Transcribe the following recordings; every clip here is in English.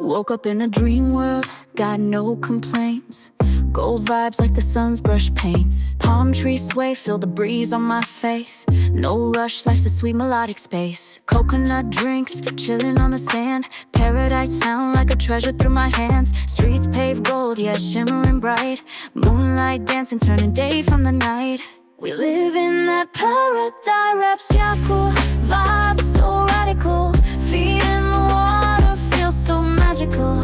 Woke up in a dream world, got no complaints. Gold vibes like the sun's brush paints. Palm trees sway, feel the breeze on my face. No rush, life's a sweet melodic space. Coconut drinks, chilling on the sand. Paradise found like a treasure through my hands. Streets paved gold, yeah, shimmering bright. Moonlight dancing, turning day from the night. We live in that paradise, raps, yeah, cool. Vibes so radical. Feet in the water, feel so magical.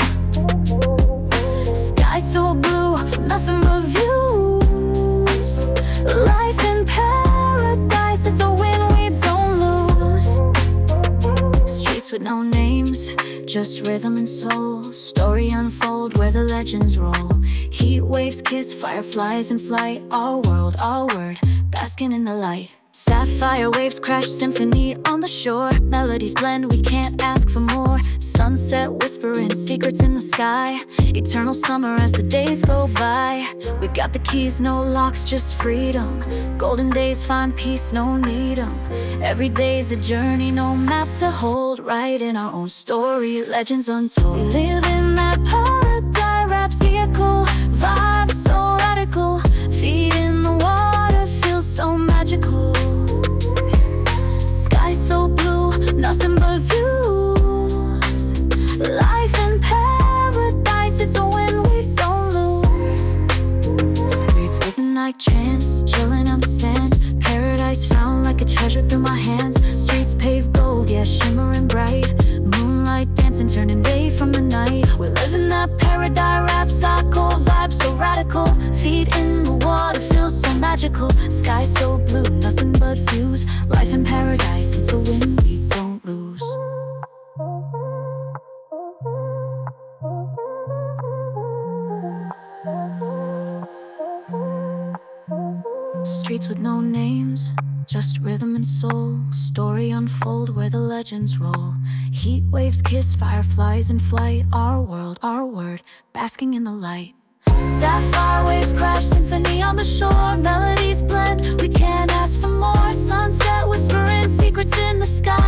With no names, just rhythm and soul. Story unfold where the legends roll. Heat waves kiss fireflies in flight. Our world, our word, basking in the light. Sapphire waves crash symphony on the shore. Melodies blend, we can't ask for more. Sunset whispering secrets in the sky. Eternal summer as the days go by. We got the keys, no locks, just freedom. Golden days find peace, no need 'em. Every day's a journey, no map to hold. Right in our own story, legends untold. We live in trance, chilling on the sand. Paradise found like a treasure through my hands. Streets paved gold, yeah, shimmering bright. Moonlight dancing, turning day from the night. We live in that paradise, rap cycle, vibe so radical. Feet in the water, feels so magical. Sky so blue, nothing but views. Life in paradise, it's a win Streets with no names, just rhythm and soul. Story unfold where the legends roll. Heat waves kiss, fireflies in flight. Our world, our word, basking in the light. Sapphire waves crash, symphony on the shore. Melodies blend, we can't ask for more. Sunset whispering, secrets in the sky.